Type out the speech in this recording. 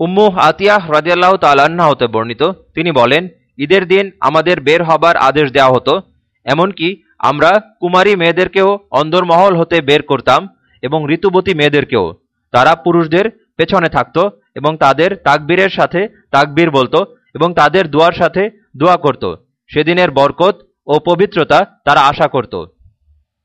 উম্মু আতিয়াহ রাজিয়াল্লাহ তালান্না হতে বর্ণিত। তিনি বলেন, ঈদের দিন আমাদের বের হবার আদেশ দেওয়া হতো। এমনকি আমরা কুমারী মেয়েদেরকেও অন্দরমহল হতে বের করতাম এবং ঋতুবতী মেয়েদেরকেও। তারা পুরুষদের পেছনে থাকত এবং তাদের তাকবীরের সাথে তাকবীর বলতো এবং তাদের দোয়ার সাথে দোয়া করত। সেদিনের বরকত ও পবিত্রতা তারা আশা করত।